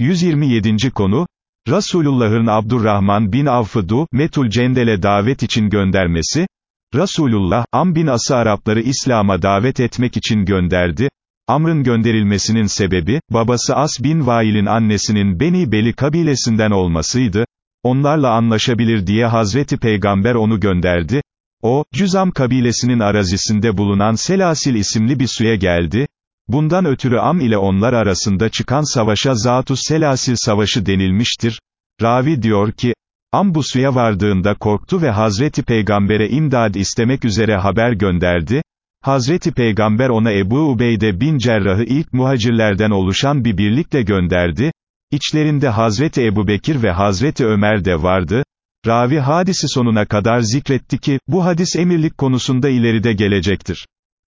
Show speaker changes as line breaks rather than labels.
127. konu, Resulullah'ın Abdurrahman bin Avf'ı Du, Metul Cendel'e davet için göndermesi, Resulullah, Am bin As'ı Arapları İslam'a davet etmek için gönderdi, Amr'ın gönderilmesinin sebebi, babası As bin Vail'in annesinin Beni Beli kabilesinden olmasıydı, onlarla anlaşabilir diye Hazreti Peygamber onu gönderdi, o, Cüzam kabilesinin arazisinde bulunan Selasil isimli bir suya geldi, bundan ötürü Am ile onlar arasında çıkan savaşa Zatus Selasil Savaşı denilmiştir, Ravi diyor ki, Am bu suya vardığında korktu ve Hazreti Peygamber'e imdad istemek üzere haber gönderdi, Hazreti Peygamber ona Ebu Ubeyde bin Cerrah'ı ilk muhacirlerden oluşan bir birlikle gönderdi, İçlerinde Hazreti Ebu Bekir ve Hazreti Ömer de vardı, Ravi hadisi sonuna kadar zikretti ki, bu hadis emirlik konusunda ileride gelecektir.